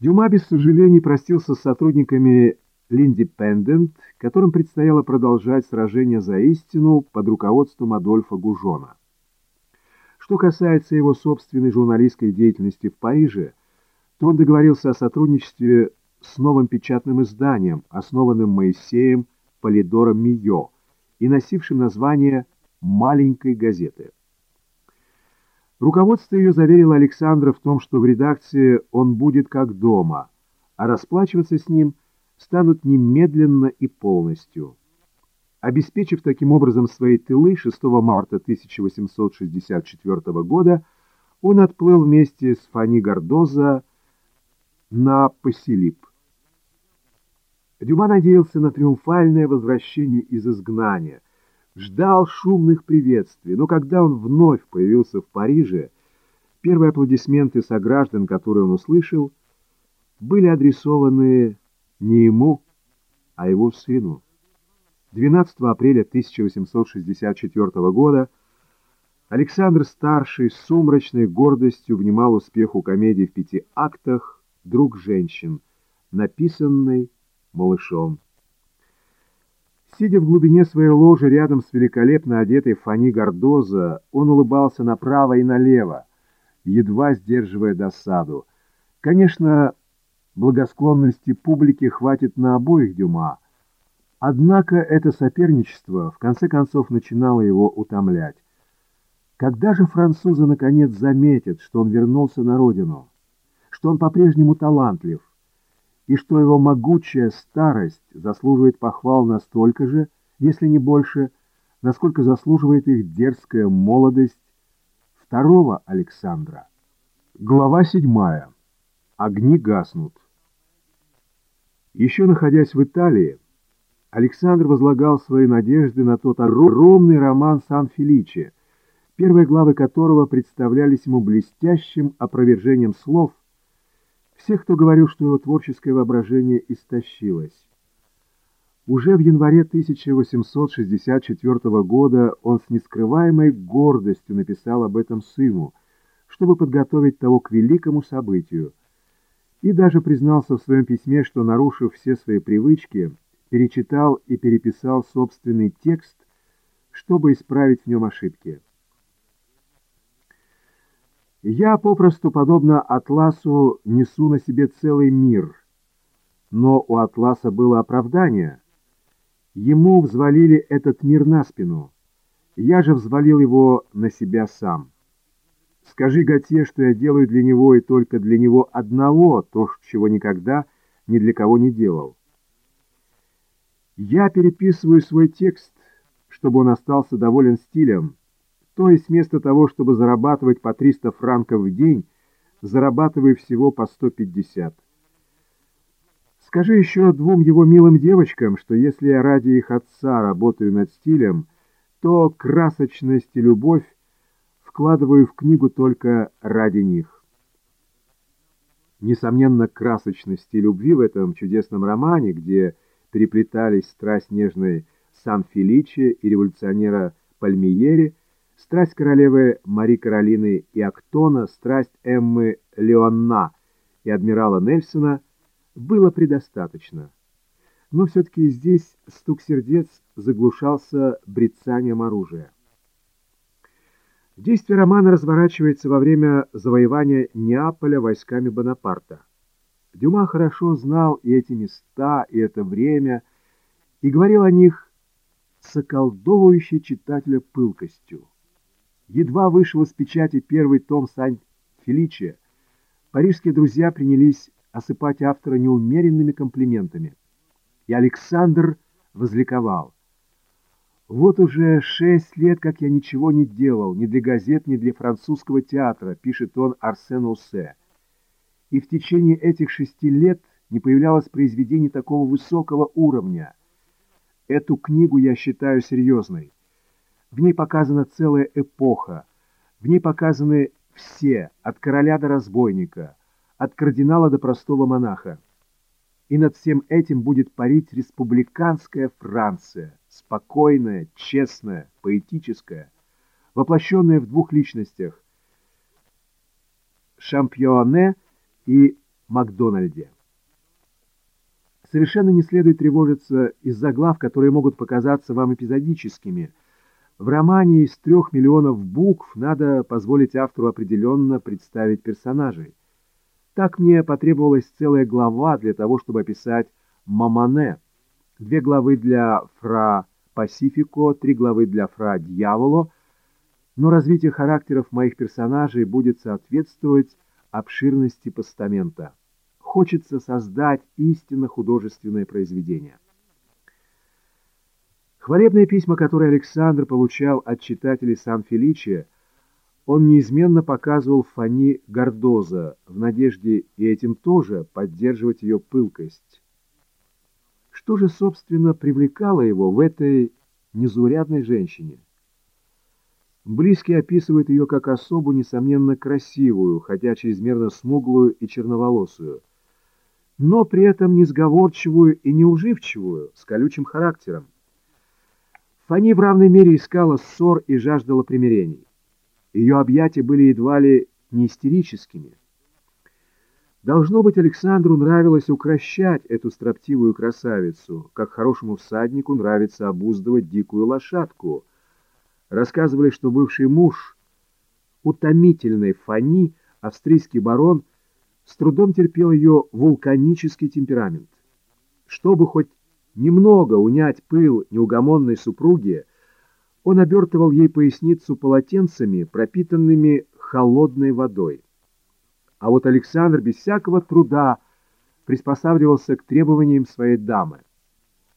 Дюма без сожалений простился с сотрудниками «Линдипендент», которым предстояло продолжать сражение за истину под руководством Адольфа Гужона. Что касается его собственной журналистской деятельности в Париже, то он договорился о сотрудничестве с новым печатным изданием, основанным Моисеем Полидором Мио и носившим название «Маленькой газеты». Руководство ее заверило Александра в том, что в редакции он будет как дома, а расплачиваться с ним – станут немедленно и полностью. Обеспечив таким образом свои тылы 6 марта 1864 года, он отплыл вместе с Фани Гордоза на Поселип. Дюма надеялся на триумфальное возвращение из изгнания, ждал шумных приветствий, но когда он вновь появился в Париже, первые аплодисменты сограждан, которые он услышал, были адресованы не ему, а его сыну. 12 апреля 1864 года Александр Старший с сумрачной гордостью внимал успеху комедии в пяти актах «Друг женщин», написанной малышом. Сидя в глубине своей ложи рядом с великолепно одетой Фани Гордоза, он улыбался направо и налево, едва сдерживая досаду. Конечно, Благосклонности публики хватит на обоих Дюма, однако это соперничество в конце концов начинало его утомлять. Когда же французы наконец заметят, что он вернулся на родину, что он по-прежнему талантлив, и что его могучая старость заслуживает похвал настолько же, если не больше, насколько заслуживает их дерзкая молодость второго Александра. Глава седьмая. Огни гаснут. Еще находясь в Италии, Александр возлагал свои надежды на тот огромный роман «Сан-Феличе», первые главы которого представлялись ему блестящим опровержением слов всех, кто говорил, что его творческое воображение истощилось. Уже в январе 1864 года он с нескрываемой гордостью написал об этом сыну, чтобы подготовить того к великому событию – и даже признался в своем письме, что, нарушив все свои привычки, перечитал и переписал собственный текст, чтобы исправить в нем ошибки. Я попросту, подобно Атласу, несу на себе целый мир. Но у Атласа было оправдание. Ему взвалили этот мир на спину. Я же взвалил его на себя сам. Скажи Готье, что я делаю для него и только для него одного то, чего никогда ни для кого не делал. Я переписываю свой текст, чтобы он остался доволен стилем, то есть вместо того, чтобы зарабатывать по 300 франков в день, зарабатываю всего по 150. Скажи еще двум его милым девочкам, что если я ради их отца работаю над стилем, то красочность и любовь вкладываю в книгу только ради них. Несомненно, красочности любви в этом чудесном романе, где переплетались страсть нежной Сан-Феличе и революционера Пальмиери, страсть королевы Мари Каролины и Актона, страсть Эммы Леонна и адмирала Нельсона, было предостаточно. Но все-таки здесь стук сердец заглушался брецанием оружия. Действие романа разворачивается во время завоевания Неаполя войсками Бонапарта. Дюма хорошо знал и эти места, и это время, и говорил о них с околдовывающей читателя пылкостью. Едва вышел из печати первый том Сан-Феличе, парижские друзья принялись осыпать автора неумеренными комплиментами. И Александр возликовал. Вот уже шесть лет, как я ничего не делал, ни для газет, ни для французского театра, пишет он Арсен Уссе. И в течение этих шести лет не появлялось произведений такого высокого уровня. Эту книгу я считаю серьезной. В ней показана целая эпоха. В ней показаны все, от короля до разбойника, от кардинала до простого монаха. И над всем этим будет парить республиканская Франция спокойная, честная, поэтическая, воплощенная в двух личностях – Шампионе и Макдональде. Совершенно не следует тревожиться из-за глав, которые могут показаться вам эпизодическими. В романе из трех миллионов букв надо позволить автору определенно представить персонажей. Так мне потребовалась целая глава для того, чтобы описать Мамане, две главы для Фра Пасифико, три главы для Фра Дьяволо, но развитие характеров моих персонажей будет соответствовать обширности постамента. Хочется создать истинно художественное произведение. Хвалебные письма, которые Александр получал от читателей Сан-Феличия, он неизменно показывал Фани Гордоза в надежде и этим тоже поддерживать ее пылкость. Что же, собственно, привлекало его в этой незаурядной женщине? Близкие описывают ее как особу, несомненно, красивую, хотя чрезмерно смуглую и черноволосую, но при этом несговорчивую и неуживчивую, с колючим характером. Фани в равной мере искала ссор и жаждала примирений. Ее объятия были едва ли не истерическими. Должно быть, Александру нравилось укращать эту строптивую красавицу, как хорошему всаднику нравится обуздывать дикую лошадку. Рассказывали, что бывший муж утомительной Фани, австрийский барон, с трудом терпел ее вулканический темперамент. Чтобы хоть немного унять пыл неугомонной супруги, он обертывал ей поясницу полотенцами, пропитанными холодной водой. А вот Александр без всякого труда приспосабливался к требованиям своей дамы.